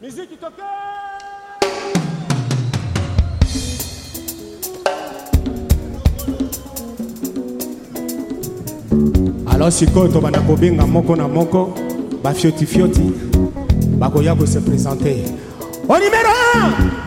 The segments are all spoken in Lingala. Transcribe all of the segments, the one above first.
Miziki toke! Alors sikoyo tobanda kobenga moko na moko bafiotifioti bakoya kose presente au numero 1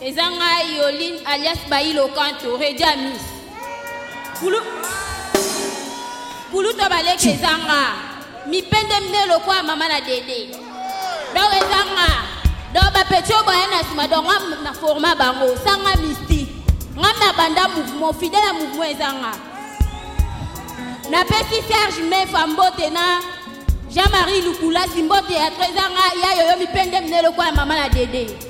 Eza ngai Yolin alias Bailo Kanto, Reja Miss. Kulu Kuluta baleke eza nga. Mipende mne lokwa mama na dede. Donc eza nga. Donc ba petit oyo baya na sima donc nga na forma bango, sanga mystique. Nga na banda mouvement, fidèle à mouvement eza nga. Napesi Serge Mefa mbote na Jean-Marie Lukula simbote ya trésor nga ya yoyo mipende mne lokwa mama na dede.